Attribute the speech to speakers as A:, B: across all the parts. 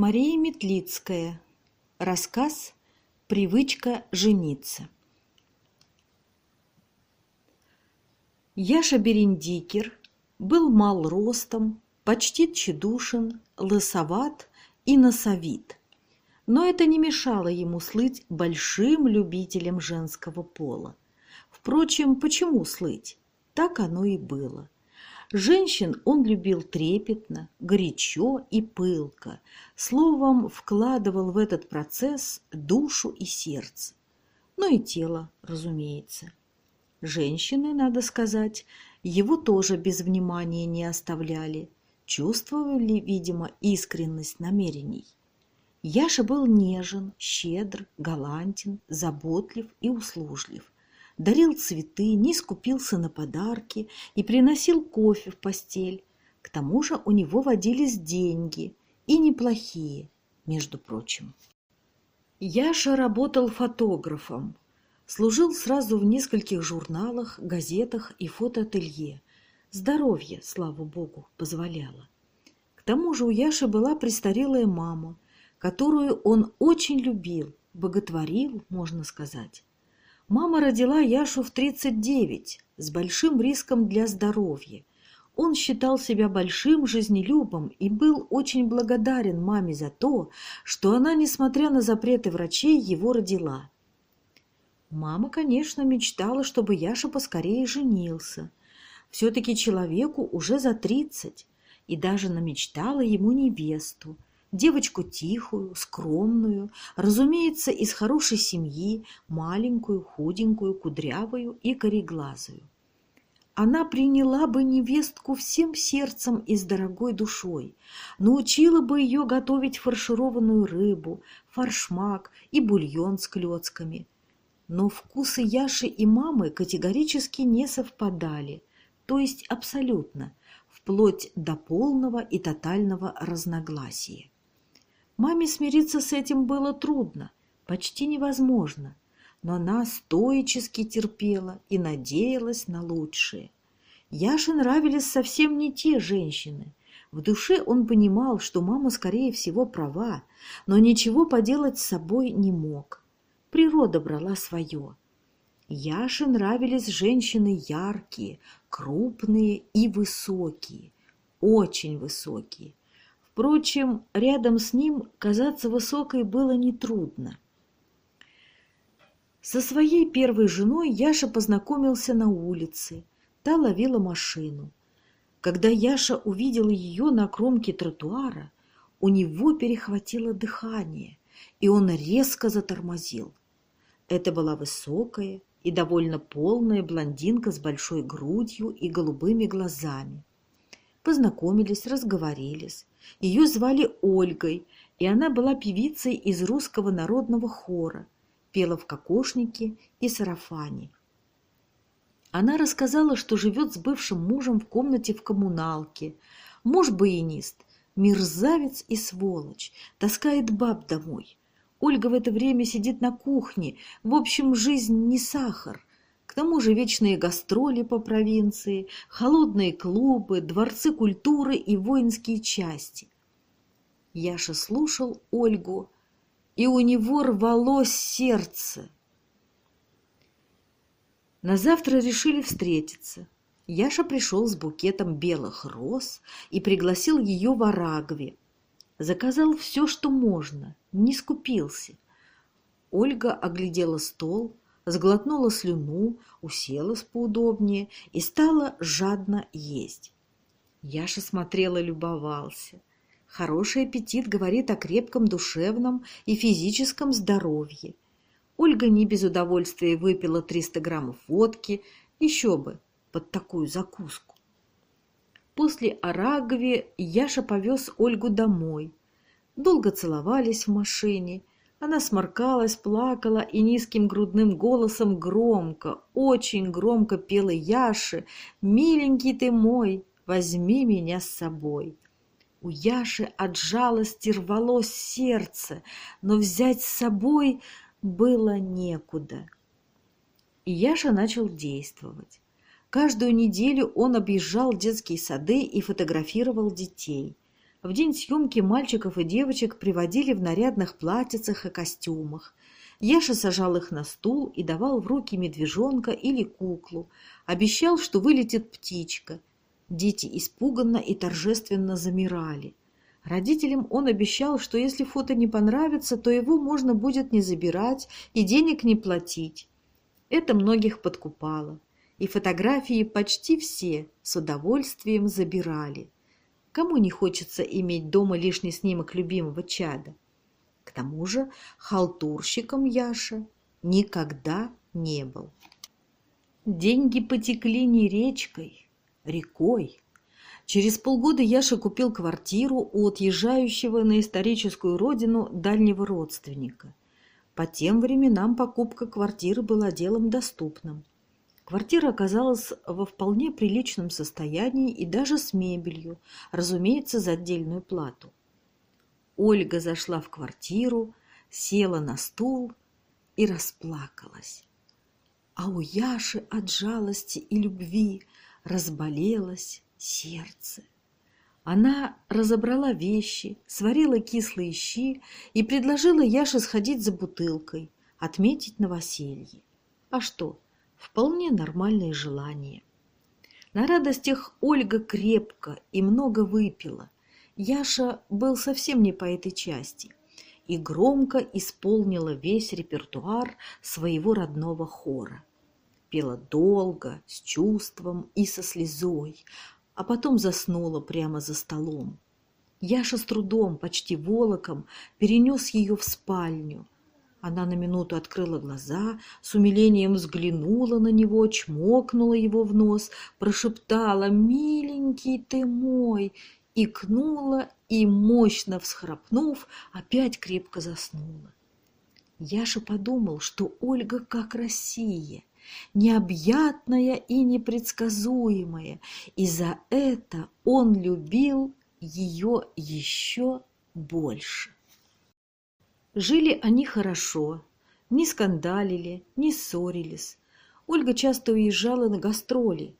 A: Мария Метлицкая. Рассказ «Привычка жениться». Яша Берендикер был мал ростом, почти тщедушен, лысоват и носовит. Но это не мешало ему слыть большим любителем женского пола. Впрочем, почему слыть? Так оно и было. Женщин он любил трепетно, горячо и пылко, словом, вкладывал в этот процесс душу и сердце. Ну и тело, разумеется. Женщины, надо сказать, его тоже без внимания не оставляли, чувствовали, видимо, искренность намерений. Яша был нежен, щедр, галантен, заботлив и услужлив – дарил цветы, не скупился на подарки и приносил кофе в постель. К тому же у него водились деньги, и неплохие, между прочим. Яша работал фотографом, служил сразу в нескольких журналах, газетах и фотоателье. Здоровье, слава богу, позволяло. К тому же у Яши была престарелая мама, которую он очень любил, боготворил, можно сказать. Мама родила Яшу в 39 с большим риском для здоровья. Он считал себя большим жизнелюбом и был очень благодарен маме за то, что она, несмотря на запреты врачей, его родила. Мама, конечно, мечтала, чтобы Яша поскорее женился. Все-таки человеку уже за тридцать, и даже намечтала ему невесту – девочку тихую, скромную, разумеется, из хорошей семьи, маленькую, худенькую, кудрявую и кореглазую. Она приняла бы невестку всем сердцем и с дорогой душой, научила бы ее готовить фаршированную рыбу, форшмак и бульон с клетками. Но вкусы Яши и мамы категорически не совпадали, то есть абсолютно, вплоть до полного и тотального разногласия. Маме смириться с этим было трудно, почти невозможно, но она стоически терпела и надеялась на лучшее. Яше нравились совсем не те женщины. В душе он понимал, что мама, скорее всего, права, но ничего поделать с собой не мог. Природа брала свое. Яше нравились женщины яркие, крупные и высокие, очень высокие. Впрочем, рядом с ним казаться высокой было нетрудно. Со своей первой женой Яша познакомился на улице. Та ловила машину. Когда Яша увидел ее на кромке тротуара, у него перехватило дыхание, и он резко затормозил. Это была высокая и довольно полная блондинка с большой грудью и голубыми глазами. Познакомились, разговорились. Ее звали Ольгой, и она была певицей из русского народного хора, пела в кокошнике и сарафане. Она рассказала, что живет с бывшим мужем в комнате в коммуналке. Муж баянист, мерзавец и сволочь, таскает баб домой. Ольга в это время сидит на кухне. В общем, жизнь не сахар. К тому же вечные гастроли по провинции, холодные клубы, дворцы культуры и воинские части. Яша слушал Ольгу, и у него рвалось сердце. На завтра решили встретиться. Яша пришел с букетом белых роз и пригласил ее в Арагве. Заказал все, что можно, не скупился. Ольга оглядела стол, сглотнула слюну, уселась поудобнее и стала жадно есть. Яша смотрел и любовался. Хороший аппетит говорит о крепком душевном и физическом здоровье. Ольга не без удовольствия выпила 300 граммов водки, еще бы, под такую закуску. После Арагови Яша повез Ольгу домой. Долго целовались в машине – она сморкалась, плакала и низким грудным голосом громко, очень громко пела Яше «Миленький ты мой, возьми меня с собой». У Яши от жалости рвалось сердце, но взять с собой было некуда. И Яша начал действовать. Каждую неделю он объезжал детские сады и фотографировал детей. В день съемки мальчиков и девочек приводили в нарядных платьицах и костюмах. Яша сажал их на стул и давал в руки медвежонка или куклу. Обещал, что вылетит птичка. Дети испуганно и торжественно замирали. Родителям он обещал, что если фото не понравится, то его можно будет не забирать и денег не платить. Это многих подкупало, и фотографии почти все с удовольствием забирали. Кому не хочется иметь дома лишний снимок любимого чада? К тому же халтурщиком Яша никогда не был. Деньги потекли не речкой, рекой. Через полгода Яша купил квартиру у отъезжающего на историческую родину дальнего родственника. По тем временам покупка квартиры была делом доступным. Квартира оказалась во вполне приличном состоянии и даже с мебелью, разумеется, за отдельную плату. Ольга зашла в квартиру, села на стул и расплакалась. А у Яши от жалости и любви разболелась сердце. Она разобрала вещи, сварила кислые щи и предложила Яше сходить за бутылкой, отметить новоселье. А что, вполне нормальное желание. На радостях Ольга крепко и много выпила. Яша был совсем не по этой части и громко исполнила весь репертуар своего родного хора. Пела долго, с чувством и со слезой, а потом заснула прямо за столом. Яша с трудом, почти волоком, перенес ее в спальню. Она на минуту открыла глаза, с умилением взглянула на него, чмокнула его в нос, прошептала «Миленький ты мой!» икнула и, мощно всхрапнув, опять крепко заснула. Яша подумал, что Ольга как Россия, необъятная и непредсказуемая, и за это он любил ее еще больше. Жили они хорошо, не скандалили, не ссорились. Ольга часто уезжала на гастроли.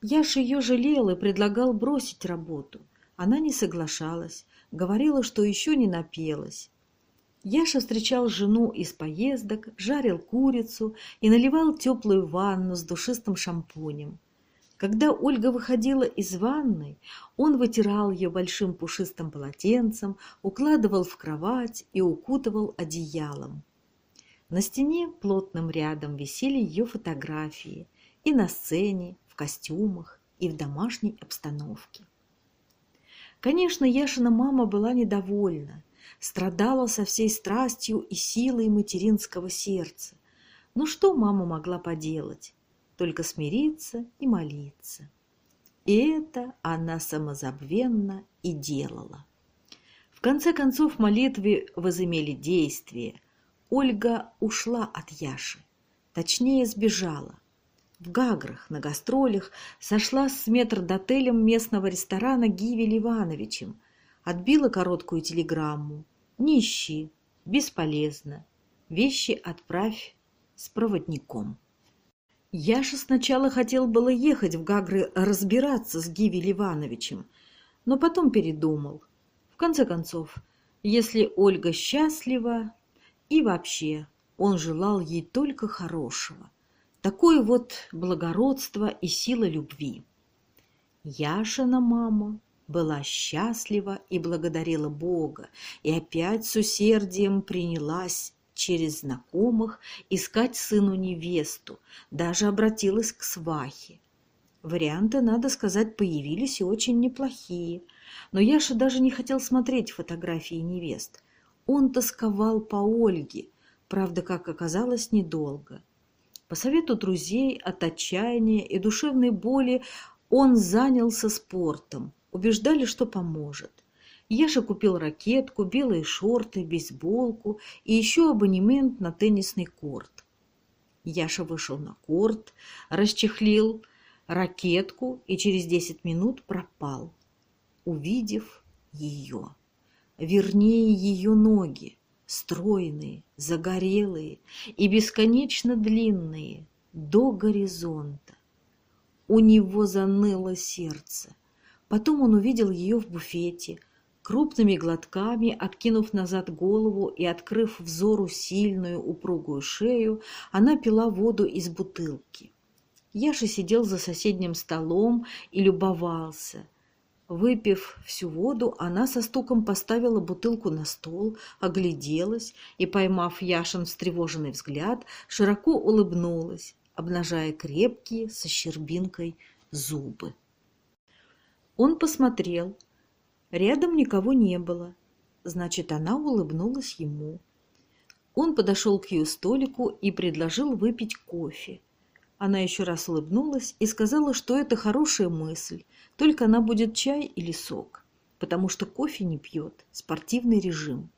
A: Яша ее жалел и предлагал бросить работу. Она не соглашалась, говорила, что еще не напелась. Яша встречал жену из поездок, жарил курицу и наливал теплую ванну с душистым шампунем. Когда Ольга выходила из ванной, он вытирал ее большим пушистым полотенцем, укладывал в кровать и укутывал одеялом. На стене плотным рядом висели ее фотографии и на сцене, в костюмах, и в домашней обстановке. Конечно, Яшина мама была недовольна страдала со всей страстью и силой материнского сердца. Но что мама могла поделать? Только смириться и молиться. И это она самозабвенно и делала. В конце концов молитвы возымели действие. Ольга ушла от Яши, точнее сбежала. В Гаграх на гастролях сошла с метрдотелем местного ресторана Гивель Ивановичем, отбила короткую телеграмму. «Не ищи, бесполезно. Вещи отправь с проводником». Яша сначала хотел было ехать в Гагры разбираться с Гивель Ивановичем, но потом передумал. В конце концов, если Ольга счастлива, и вообще он желал ей только хорошего. Такое вот благородство и сила любви. Яшина мама была счастлива и благодарила Бога, и опять с усердием принялась через знакомых искать сыну невесту, даже обратилась к свахе. Варианты, надо сказать, появились и очень неплохие, но Яша даже не хотел смотреть фотографии невест. Он тосковал по Ольге, правда, как оказалось, недолго. По совету друзей от отчаяния и душевной боли он занялся спортом, убеждали, что поможет. Яша купил ракетку, белые шорты, бейсболку и еще абонемент на теннисный корт. Яша вышел на корт, расчехлил ракетку и через десять минут пропал, увидев ее. Вернее, ее ноги, стройные, загорелые и бесконечно длинные, до горизонта. У него заныло сердце. Потом он увидел ее в буфете, Крупными глотками, откинув назад голову и открыв взору сильную упругую шею, она пила воду из бутылки. Яша сидел за соседним столом и любовался. Выпив всю воду, она со стуком поставила бутылку на стол, огляделась и, поймав Яшин встревоженный взгляд, широко улыбнулась, обнажая крепкие со щербинкой зубы. Он посмотрел. Рядом никого не было. Значит, она улыбнулась ему. Он подошел к ее столику и предложил выпить кофе. Она еще раз улыбнулась и сказала, что это хорошая мысль, только она будет чай или сок, потому что кофе не пьет, спортивный режим.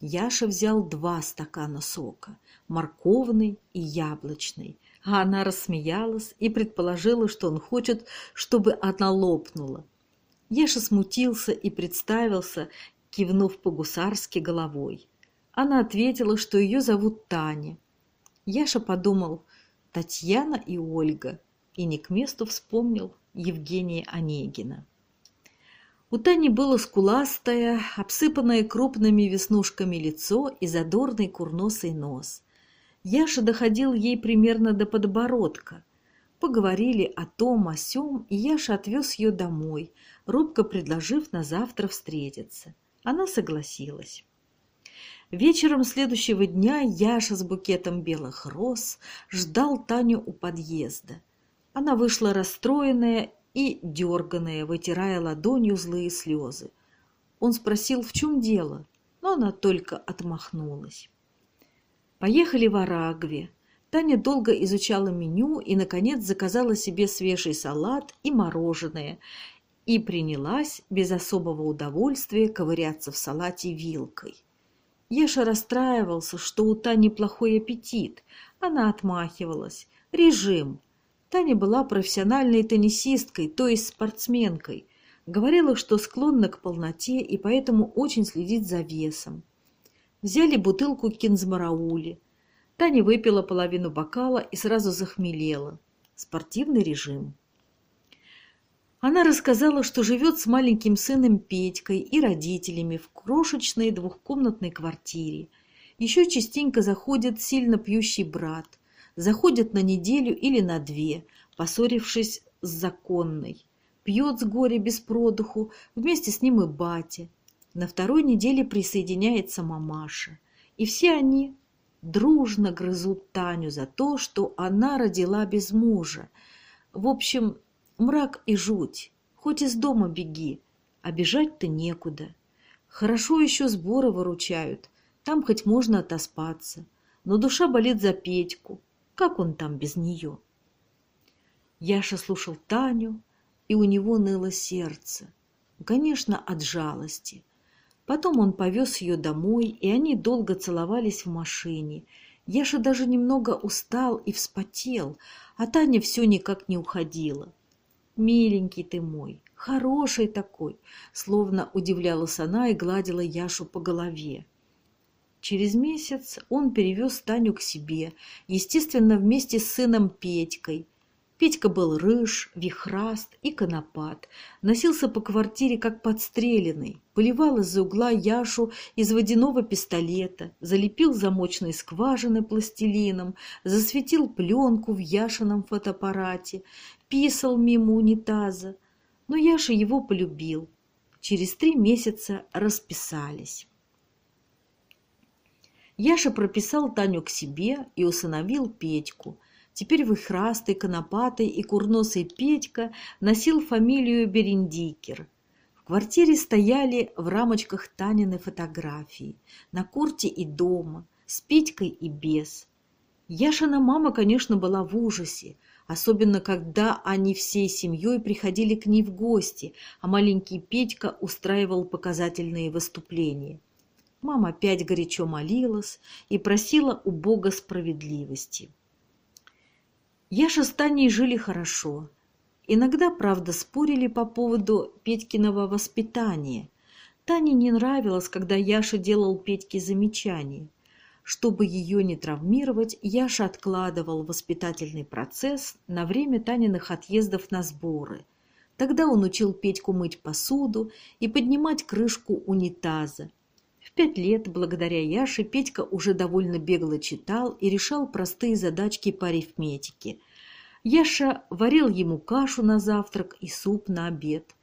A: Яша взял два стакана сока, морковный и яблочный, а она рассмеялась и предположила, что он хочет, чтобы она лопнула. Яша смутился и представился, кивнув по-гусарски головой. Она ответила, что ее зовут Таня. Яша подумал, Татьяна и Ольга, и не к месту вспомнил Евгения Онегина. У Тани было скуластое, обсыпанное крупными веснушками лицо и задорный курносый нос. Яша доходил ей примерно до подбородка. Поговорили о том, о сём, и Яша отвез ее домой, робко предложив на завтра встретиться. Она согласилась. Вечером следующего дня Яша с букетом белых роз ждал Таню у подъезда. Она вышла расстроенная и дерганая, вытирая ладонью злые слезы. Он спросил, в чем дело, но она только отмахнулась. Поехали в Арагве. Таня долго изучала меню и, наконец, заказала себе свежий салат и мороженое и принялась без особого удовольствия ковыряться в салате вилкой. Еша расстраивался, что у Тани плохой аппетит. Она отмахивалась. Режим. Таня была профессиональной теннисисткой, то есть спортсменкой. Говорила, что склонна к полноте и поэтому очень следит за весом. Взяли бутылку кинзмараули. Таня выпила половину бокала и сразу захмелела. Спортивный режим. Она рассказала, что живет с маленьким сыном Петькой и родителями в крошечной двухкомнатной квартире. Еще частенько заходит сильно пьющий брат. Заходит на неделю или на две, поссорившись с законной. Пьет с горя без продуху, вместе с ним и батя. На второй неделе присоединяется мамаша. И все они дружно грызут Таню за то, что она родила без мужа. В общем, Мрак и жуть. Хоть из дома беги, а бежать-то некуда. Хорошо еще сборы выручают, там хоть можно отоспаться. Но душа болит за Петьку. Как он там без нее? Яша слушал Таню, и у него ныло сердце. Конечно, от жалости. Потом он повез ее домой, и они долго целовались в машине. Яша даже немного устал и вспотел, а Таня все никак не уходила. «Миленький ты мой, хороший такой!» Словно удивлялась она и гладила Яшу по голове. Через месяц он перевез Таню к себе, естественно, вместе с сыном Петькой. Петька был рыж, вихраст и конопат, носился по квартире как подстреленный, поливал из-за угла Яшу из водяного пистолета, залепил замочные скважины пластилином, засветил пленку в Яшином фотоаппарате, писал мимо унитаза. Но Яша его полюбил. Через три месяца расписались. Яша прописал Таню к себе и усыновил Петьку. Теперь выхрастый, конопатый и курносый Петька носил фамилию Берендикер. В квартире стояли в рамочках Танины фотографии, на курте и дома, с Петькой и без. Яшина мама, конечно, была в ужасе особенно когда они всей семьей приходили к ней в гости, а маленький Петька устраивал показательные выступления. Мама опять горячо молилась и просила у Бога справедливости. Яша с Таней жили хорошо. Иногда, правда, спорили по поводу Петькиного воспитания. Тане не нравилось, когда Яша делал Петьке замечания – чтобы ее не травмировать, Яша откладывал воспитательный процесс на время Таниных отъездов на сборы. Тогда он учил Петьку мыть посуду и поднимать крышку унитаза. Пять лет, благодаря Яше, Петька уже довольно бегло читал и решал простые задачки по арифметике. Яша варил ему кашу на завтрак и суп на обед.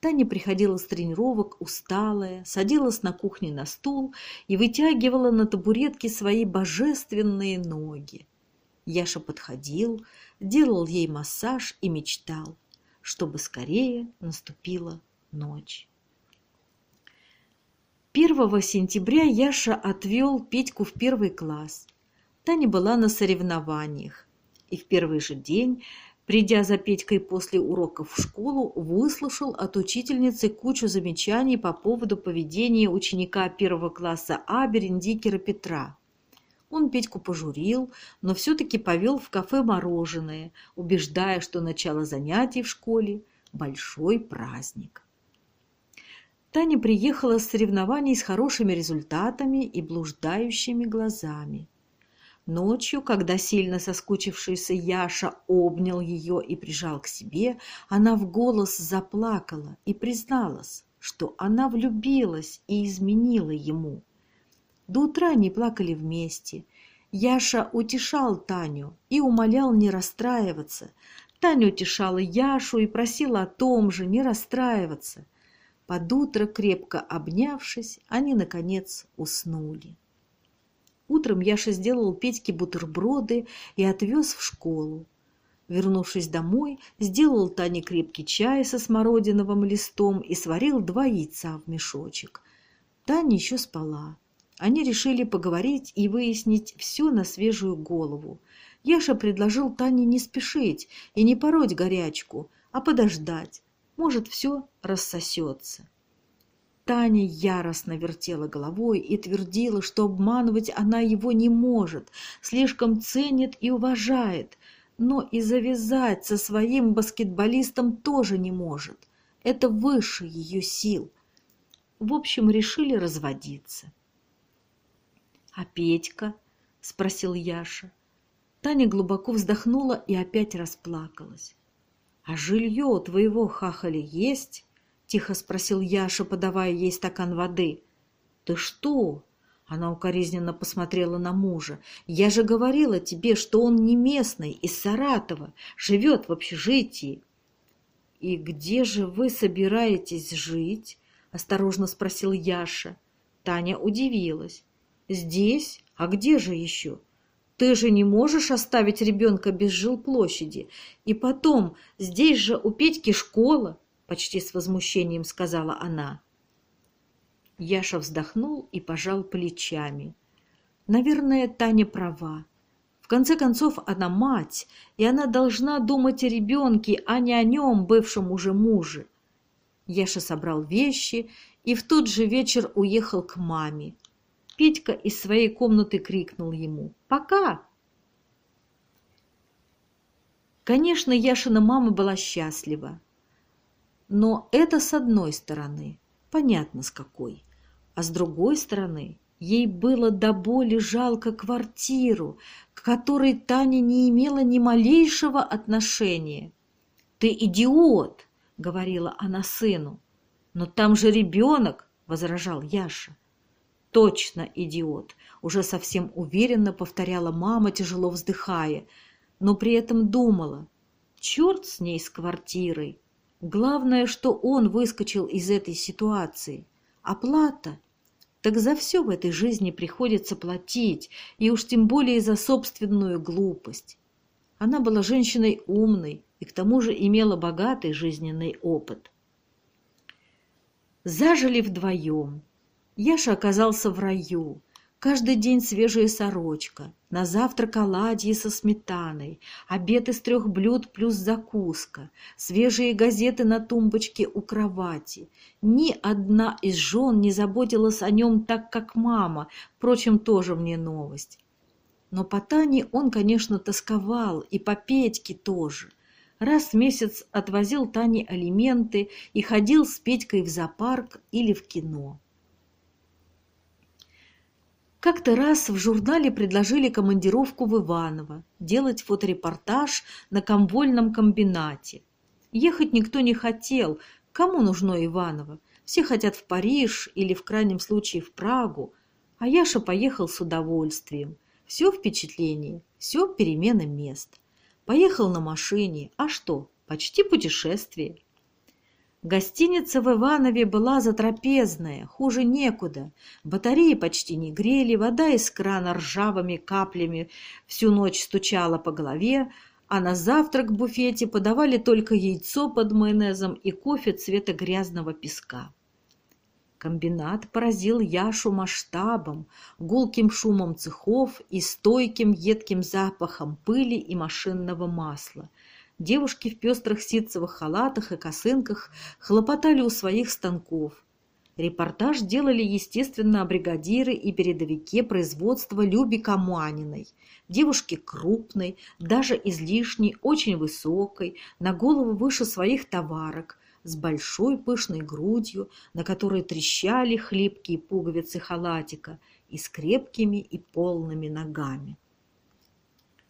A: Таня приходила с тренировок усталая, садилась на кухне на стул и вытягивала на табуретке свои божественные ноги. Яша подходил, делал ей массаж и мечтал – чтобы скорее наступила ночь. 1 сентября Яша отвел Петьку в первый класс. Таня была на соревнованиях. И в первый же день, придя за Петькой после уроков в школу, выслушал от учительницы кучу замечаний по поводу поведения ученика первого класса А Берендикера Петра. Он Петьку пожурил, но все-таки повел в кафе мороженое, убеждая, что начало занятий в школе – большой праздник. Таня приехала с соревнований с хорошими результатами и блуждающими глазами. Ночью, когда сильно соскучившийся Яша обнял ее и прижал к себе, она в голос заплакала и призналась, что она влюбилась и изменила ему. До утра они плакали вместе. Яша утешал Таню и умолял не расстраиваться. Таня утешала Яшу и просила о том же, не расстраиваться. Под утро, крепко обнявшись, они, наконец, уснули. Утром Яша сделал Петьке бутерброды и отвез в школу. Вернувшись домой, сделал Тане крепкий чай со смородиновым листом и сварил два яйца в мешочек. Таня еще спала. Они решили поговорить и выяснить все на свежую голову. Яша предложил Тане не спешить и не пороть горячку, а подождать. Может, все рассосется. Таня яростно вертела головой и твердила, что обманывать она его не может, слишком ценит и уважает, но и завязать со своим баскетболистом тоже не может. Это выше ее сил. В общем, решили разводиться. «А Петька?» – спросил Яша. Таня глубоко вздохнула и опять расплакалась. «А жилье у твоего хахали есть?» – тихо спросил Яша, подавая ей стакан воды. «Ты что?» – она укоризненно посмотрела на мужа. «Я же говорила тебе, что он не местный, из Саратова, живет в общежитии». «И где же вы собираетесь жить?» – осторожно спросил Яша. Таня удивилась. Здесь? А где же еще? Ты же не можешь оставить ребенка без жилплощади. И потом, здесь же у Петьки школа, почти с возмущением сказала она. Яша вздохнул и пожал плечами. Наверное, Таня права. В конце концов, она мать, и она должна думать о ребенке, а не о нем, бывшем уже муже. Яша собрал вещи и в тот же вечер уехал к маме. Петька из своей комнаты крикнул ему «Пока!». Конечно, Яшина мама была счастлива. Но это с одной стороны, понятно с какой. А с другой стороны, ей было до боли жалко квартиру, к которой Таня не имела ни малейшего отношения. «Ты идиот!» — говорила она сыну. «Но там же ребенок!» — возражал Яша. Точно идиот, уже совсем уверенно повторяла мама, тяжело вздыхая, но при этом думала, черт с ней с квартирой. Главное, что он выскочил из этой ситуации. Оплата. Так за все в этой жизни приходится платить, и уж тем более за собственную глупость. Она была женщиной умной и к тому же имела богатый жизненный опыт. Зажили вдвоем. Яша оказался в раю. Каждый день свежая сорочка, на завтрак оладьи со сметаной, обед из трех блюд плюс закуска, свежие газеты на тумбочке у кровати. Ни одна из жен не заботилась о нем так, как мама, впрочем, тоже мне новость. Но по Тане он, конечно, тосковал, и по Петьке тоже. Раз в месяц отвозил Тане алименты и ходил с Петькой в зоопарк или в кино. Как-то раз в журнале предложили командировку в Иваново, делать фоторепортаж на комвольном комбинате. Ехать никто не хотел. Кому нужно Иваново? Все хотят в Париж или, в крайнем случае, в Прагу. А Яша поехал с удовольствием. Все впечатление, все перемены мест. Поехал на машине. А что? Почти путешествие. Гостиница в Иванове была затрапезная, хуже некуда. Батареи почти не грели, вода из крана ржавыми каплями всю ночь стучала по голове, а на завтрак в буфете подавали только яйцо под майонезом и кофе цвета грязного песка. Комбинат поразил Яшу масштабом, гулким шумом цехов и стойким едким запахом пыли и машинного масла. Девушки в пестрых ситцевых халатах и косынках хлопотали у своих станков. Репортаж делали, естественно, бригадиры и передовики производства Люби Камуаниной. Девушки крупной, даже излишней, очень высокой, на голову выше своих товарок, с большой пышной грудью, на которой трещали хлипкие пуговицы халатика, и с крепкими и полными ногами.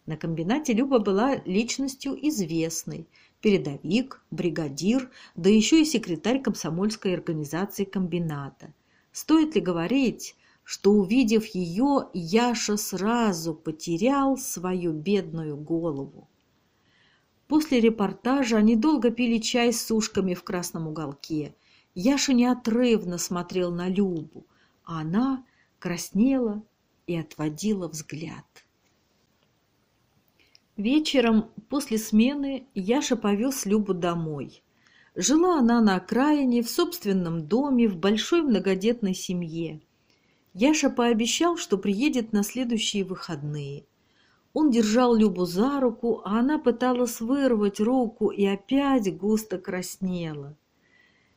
A: На комбинате Люба была личностью известной, передовик, бригадир, да еще и секретарь комсомольской организации комбината. Стоит ли говорить, что, увидев ее, Яша сразу потерял свою бедную голову? После репортажа они долго пили чай с сушками в красном уголке. Яша неотрывно смотрел на Любу, а она краснела и отводила взгляд. Вечером после смены Яша повез Любу домой. Жила она на окраине, в собственном доме, в большой многодетной семье. Яша пообещал, что приедет на следующие выходные. Он держал Любу за руку, а она пыталась вырвать руку и опять густо краснела.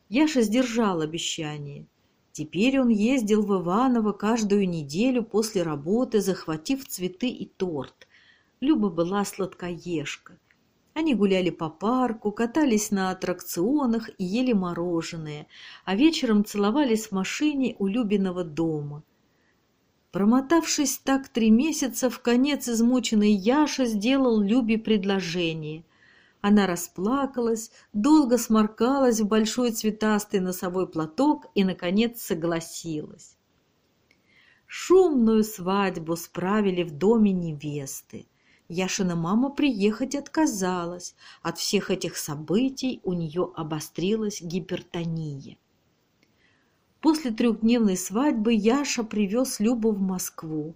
A: Яша сдержал обещание. Теперь он ездил в Иваново каждую неделю после работы, захватив цветы и торт – Люба была сладкоежка. Они гуляли по парку, катались на аттракционах и ели мороженое, а вечером целовались в машине у Любиного дома. Промотавшись так три месяца, в конец измученный Яша сделал Любе предложение. Она расплакалась, долго сморкалась в большой цветастый носовой платок и, наконец, согласилась. Шумную свадьбу справили в доме невесты. Яшина мама приехать отказалась. От всех этих событий у нее обострилась гипертония. После трехдневной свадьбы Яша привез Любу в Москву.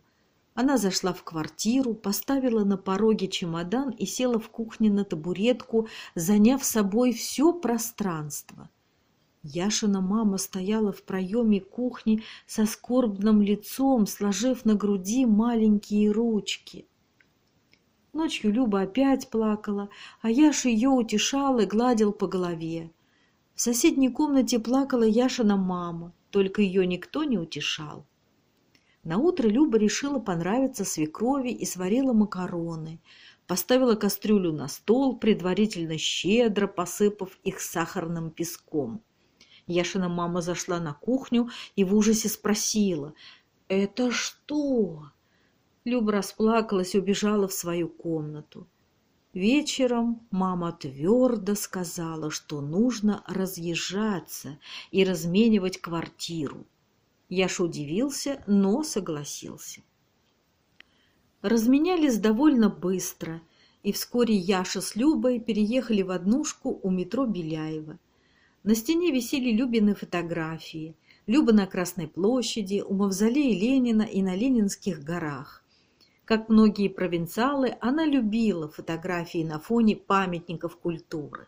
A: Она зашла в квартиру, поставила на пороге чемодан и села в кухне на табуретку, заняв собой все пространство. Яшина мама стояла в проеме кухни со скорбным лицом, сложив на груди маленькие ручки. Ночью Люба опять плакала, а Яша ее утешал и гладил по голове. В соседней комнате плакала Яшина мама, только ее никто не утешал. Наутро Люба решила понравиться свекрови и сварила макароны. Поставила кастрюлю на стол, предварительно щедро посыпав их сахарным песком. Яшина мама зашла на кухню и в ужасе спросила, «Это что?» Люба расплакалась и убежала в свою комнату. Вечером мама твердо сказала, что нужно разъезжаться и разменивать квартиру. Яша удивился, но согласился. Разменялись довольно быстро, и вскоре Яша с Любой переехали в однушку у метро Беляева. На стене висели Любины фотографии. Люба на Красной площади, у мавзолея Ленина и на Ленинских горах. Как многие провинциалы, она любила фотографии на фоне памятников культуры.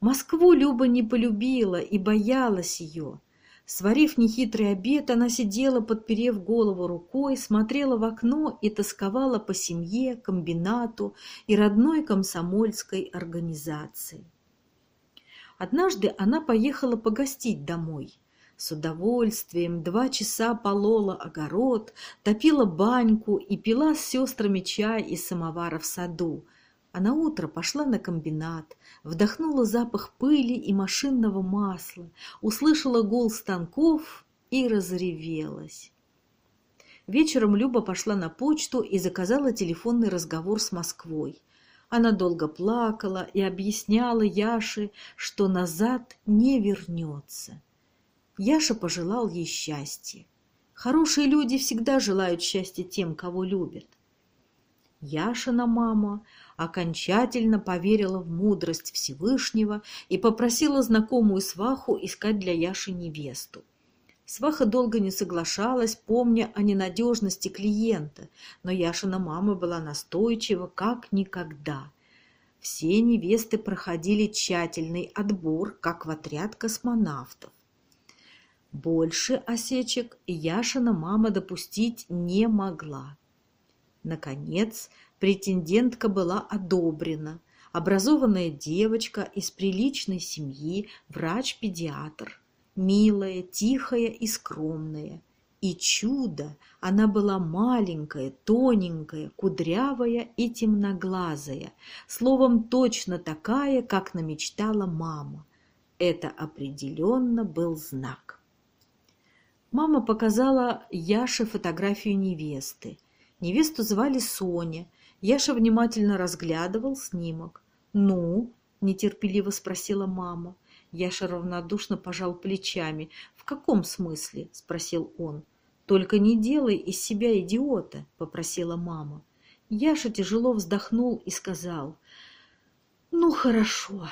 A: Москву Люба не полюбила и боялась ее. Сварив нехитрый обед, она сидела, подперев голову рукой, смотрела в окно и тосковала по семье, комбинату и родной комсомольской организации. Однажды она поехала погостить домой. С удовольствием два часа полола огород, топила баньку и пила с сестрами чай из самовара в саду. А на утро пошла на комбинат, вдохнула запах пыли и машинного масла, услышала гул станков и разревелась. Вечером Люба пошла на почту и заказала телефонный разговор с Москвой. Она долго плакала и объясняла Яше, что назад не вернется. Яша пожелал ей счастья. Хорошие люди всегда желают счастья тем, кого любят. Яшина мама окончательно поверила в мудрость Всевышнего и попросила знакомую сваху искать для Яши невесту. Сваха долго не соглашалась, помня о ненадежности клиента, но Яшина мама была настойчива, как никогда. Все невесты проходили тщательный отбор, как в отряд космонавтов. Больше осечек Яшина мама допустить не могла. Наконец, претендентка была одобрена. Образованная девочка из приличной семьи, врач-педиатр – милая, тихая и скромная. И чудо! Она была маленькая, тоненькая, кудрявая и темноглазая, словом, точно такая, как намечтала мама. Это определенно был знак. Мама показала Яше фотографию невесты. Невесту звали Соня. Яша внимательно разглядывал снимок. «Ну?» – нетерпеливо спросила мама. Яша равнодушно пожал плечами. «В каком смысле?» – спросил он. «Только не делай из себя идиота», – попросила мама. Яша тяжело вздохнул и сказал. «Ну, хорошо».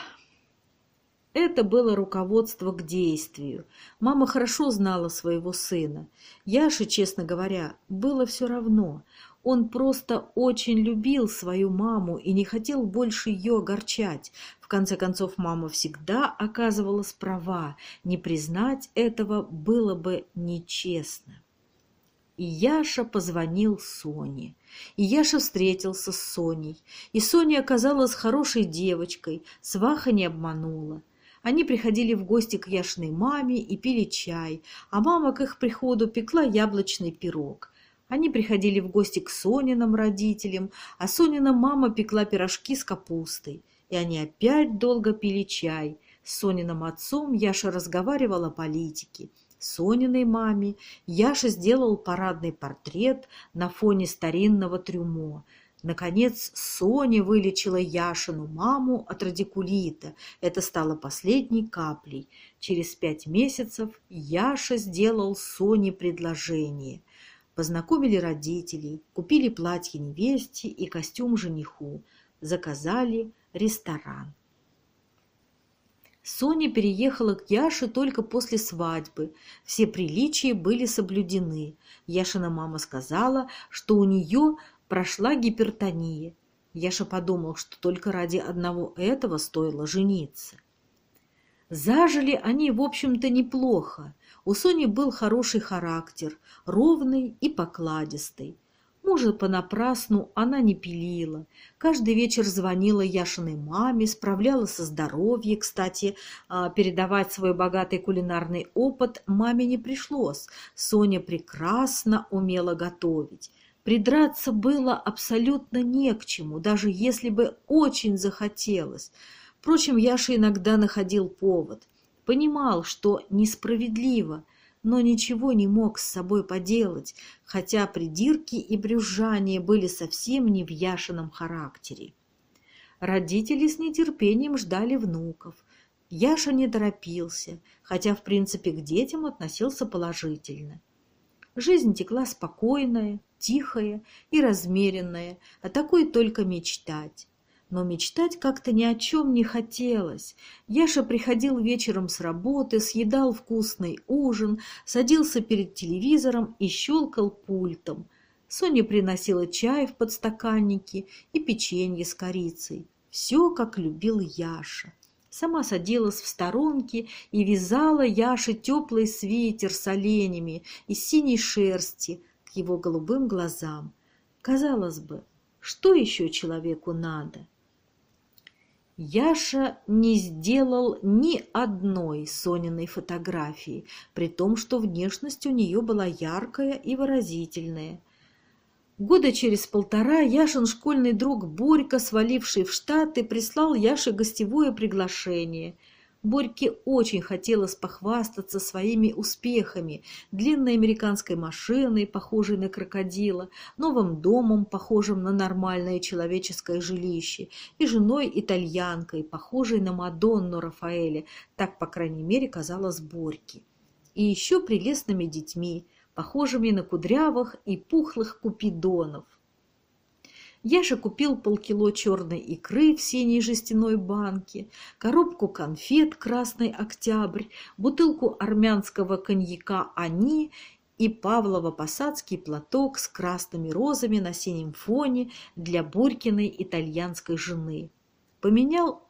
A: Это было руководство к действию. Мама хорошо знала своего сына. Яше, честно говоря, было все равно. Он просто очень любил свою маму и не хотел больше ее огорчать. В конце концов, мама всегда оказывалась права. Не признать этого было бы нечестно. И Яша позвонил Соне. И Яша встретился с Соней. И Соня оказалась хорошей девочкой, сваха не обманула. Они приходили в гости к Яшиной маме и пили чай, а мама к их приходу пекла яблочный пирог – они приходили в гости к Сониным родителям, а Сонина мама пекла пирожки с капустой. И они опять долго пили чай. С Сониным отцом Яша разговаривал о политике. Сониной маме Яша сделал парадный портрет на фоне старинного трюмо. Наконец, Соня вылечила Яшину маму от радикулита. Это стало последней каплей. Через пять месяцев Яша сделал Соне предложение познакомили родителей, купили платье невесте и костюм жениху, заказали ресторан. Соня переехала к Яше только после свадьбы. Все приличия были соблюдены. Яшина мама сказала, что у нее прошла гипертония. Яша подумал, что только ради одного этого стоило жениться. Зажили они, в общем-то, неплохо. У Сони был хороший характер, ровный и покладистый. Мужа понапрасну она не пилила. Каждый вечер звонила Яшиной маме, справлялась со здоровьем. Кстати, а, передавать свой богатый кулинарный опыт маме не пришлось. Соня прекрасно умела готовить. Придраться было абсолютно не к чему, даже если бы очень захотелось. Впрочем, Яша иногда находил повод – понимал, что несправедливо, но ничего не мог с собой поделать, хотя придирки и брюзжание были совсем не в Яшином характере. Родители с нетерпением ждали внуков. Яша не торопился, хотя в принципе к детям относился положительно. Жизнь текла спокойная, тихая и размеренная, а такой только мечтать но мечтать как-то ни о чем не хотелось. Яша приходил вечером с работы, съедал вкусный ужин, садился перед телевизором и щелкал пультом. Соня приносила чай в подстаканнике и печенье с корицей. Все, как любил Яша. Сама садилась в сторонке и вязала Яше теплый свитер с оленями из синей шерсти к его голубым глазам. Казалось бы, что еще человеку надо? Яша не сделал ни одной Сониной фотографии, при том, что внешность у нее была яркая и выразительная. Года через полтора Яшин школьный друг Борька, сваливший в Штаты, прислал Яше гостевое приглашение. Борьке очень хотелось похвастаться своими успехами, длинной американской машиной, похожей на крокодила, новым домом, похожим на нормальное человеческое жилище, и женой-итальянкой, похожей на Мадонну Рафаэля, так, по крайней мере, казалось Борьке. И еще прелестными детьми, похожими на кудрявых и пухлых купидонов. Яша купил полкило черной икры в синей жестяной банке, коробку конфет «Красный Октябрь», бутылку армянского коньяка «Они» и Павлово-посадский платок с красными розами на синем фоне для Бурькиной итальянской жены. Поменял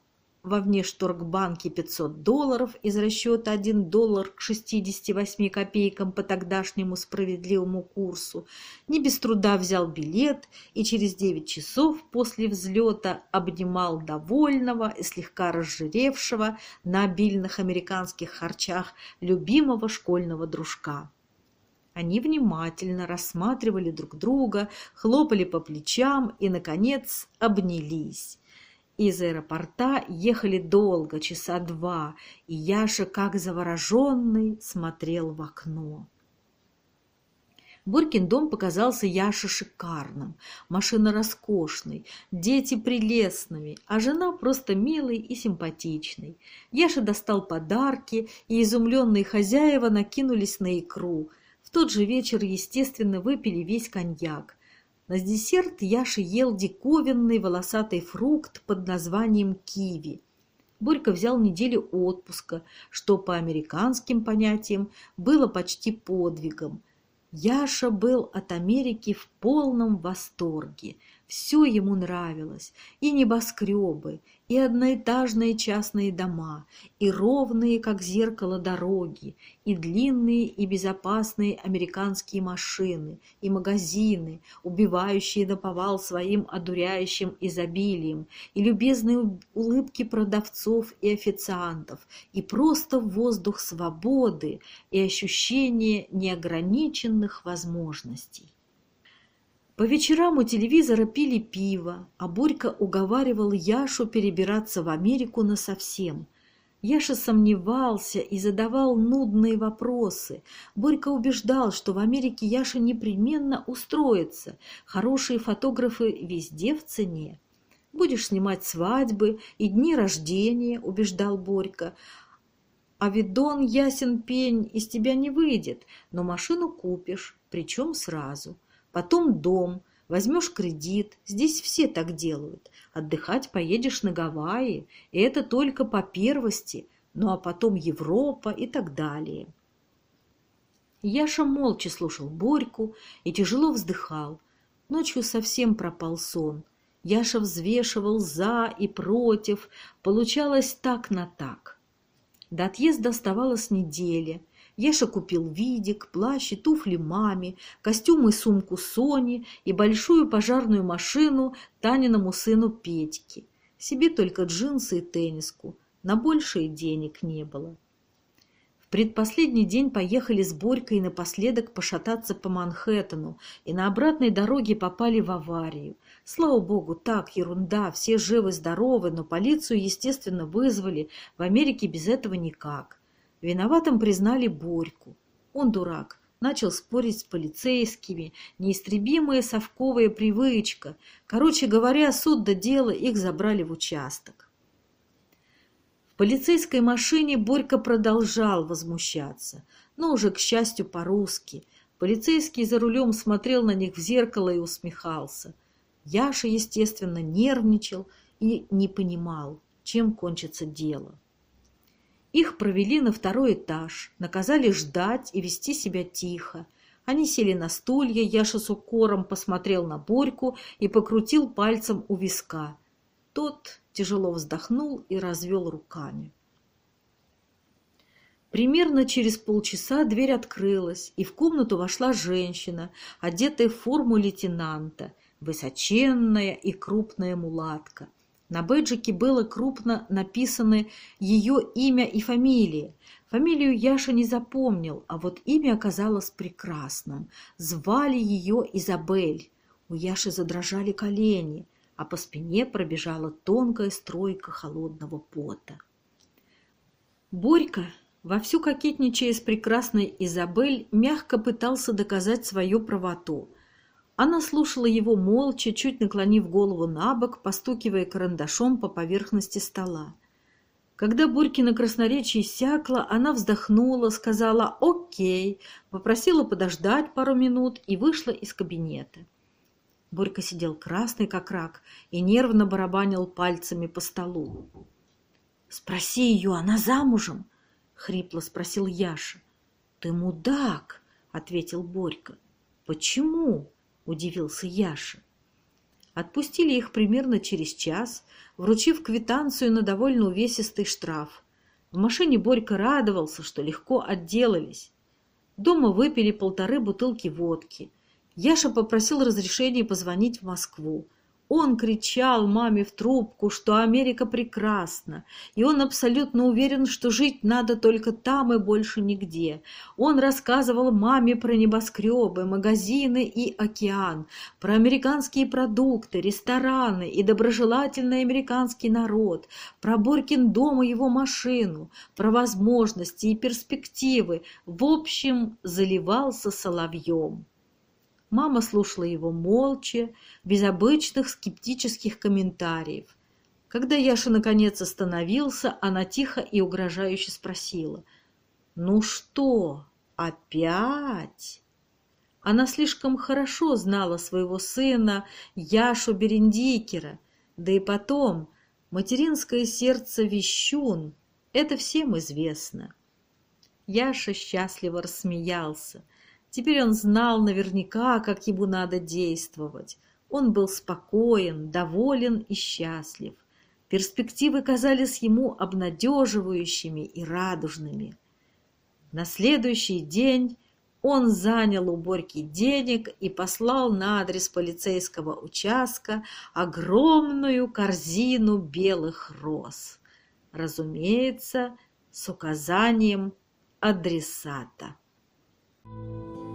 A: во внешторгбанке 500 долларов из расчета 1 доллар к 68 копейкам по тогдашнему справедливому курсу, не без труда взял билет и через 9 часов после взлета обнимал довольного и слегка разжиревшего на обильных американских харчах любимого школьного дружка. Они внимательно рассматривали друг друга, хлопали по плечам и, наконец, обнялись. Из аэропорта ехали долго, часа два, и Яша, как завороженный, смотрел в окно. Буркин дом показался Яше шикарным, машина роскошной, дети прелестными, а жена просто милой и симпатичной. Яша достал подарки, и изумленные хозяева накинулись на икру. В тот же вечер, естественно, выпили весь коньяк. На десерт Яша ел диковинный волосатый фрукт под названием киви. Борька взял неделю отпуска, что по американским понятиям было почти подвигом. Яша был от Америки в полном восторге. Все ему нравилось. И небоскребы, и одноэтажные частные дома, и ровные, как зеркало, дороги, и длинные и безопасные американские машины, и магазины, убивающие наповал своим одуряющим изобилием, и любезные улыбки продавцов и официантов, и просто воздух свободы и ощущение неограниченных возможностей. По вечерам у телевизора пили пиво, а Борька уговаривал Яшу перебираться в Америку насовсем. Яша сомневался и задавал нудные вопросы. Борька убеждал, что в Америке Яша непременно устроится. Хорошие фотографы везде в цене. «Будешь снимать свадьбы и дни рождения», — убеждал Борька. «А видон, ясен пень, из тебя не выйдет, но машину купишь, причем сразу» потом дом, возьмешь кредит, здесь все так делают. Отдыхать поедешь на Гавайи, и это только по первости, ну а потом Европа и так далее. Яша молча слушал Борьку и тяжело вздыхал. Ночью совсем пропал сон. Яша взвешивал за и против, получалось так на так. До отъезда оставалось неделя – Яша купил видик, плащ и туфли маме, костюм и сумку Соне и большую пожарную машину Таниному сыну Петьке. Себе только джинсы и тенниску. На большие денег не было. В предпоследний день поехали с Борькой напоследок пошататься по Манхэттену и на обратной дороге попали в аварию. Слава богу, так, ерунда, все живы-здоровы, но полицию, естественно, вызвали. В Америке без этого никак. Виноватым признали Борьку. Он дурак, начал спорить с полицейскими, неистребимая совковая привычка. Короче говоря, суд до дела их забрали в участок. В полицейской машине Борька продолжал возмущаться, но уже, к счастью, по-русски. Полицейский за рулем смотрел на них в зеркало и усмехался. Яша, естественно, нервничал и не понимал, чем кончится дело. Их провели на второй этаж, наказали ждать и вести себя тихо. Они сели на стулья, Яша с укором посмотрел на Борьку и покрутил пальцем у виска. Тот тяжело вздохнул и развел руками. Примерно через полчаса дверь открылась, и в комнату вошла женщина, одетая в форму лейтенанта, высоченная и крупная мулатка. На бэджике было крупно написано ее имя и фамилия. Фамилию Яша не запомнил, а вот имя оказалось прекрасным. Звали ее Изабель. У Яши задрожали колени, а по спине пробежала тонкая стройка холодного пота. Борька, вовсю кокетничая с прекрасной Изабель, мягко пытался доказать свою правоту. Она слушала его молча, чуть наклонив голову на бок, постукивая карандашом по поверхности стола. Когда Борькина красноречие иссякло, она вздохнула, сказала «Окей», попросила подождать пару минут и вышла из кабинета. Борька сидел красный, как рак, и нервно барабанил пальцами по столу. «Спроси ее, она замужем?» — хрипло спросил Яша. «Ты мудак!» — ответил Борька. «Почему?» — удивился Яша. Отпустили их примерно через час, вручив квитанцию на довольно увесистый штраф. В машине Борька радовался, что легко отделались. Дома выпили полторы бутылки водки. Яша попросил разрешения позвонить в Москву. Он кричал маме в трубку, что Америка прекрасна, и он абсолютно уверен, что жить надо только там и больше нигде. Он рассказывал маме про небоскребы, магазины и океан, про американские продукты, рестораны и доброжелательный американский народ, про Борькин дом и его машину, про возможности и перспективы. В общем, заливался соловьем. Мама слушала его молча, без обычных скептических комментариев. Когда Яша наконец остановился, она тихо и угрожающе спросила. «Ну что, опять?» Она слишком хорошо знала своего сына Яшу Берендикера, да и потом материнское сердце вещун, это всем известно. Яша счастливо рассмеялся – Теперь он знал наверняка, как ему надо действовать. Он был спокоен, доволен и счастлив. Перспективы казались ему обнадеживающими и радужными. На следующий день он занял у Борьки денег и послал на адрес полицейского участка огромную корзину белых роз. Разумеется, с указанием адресата. Thank you.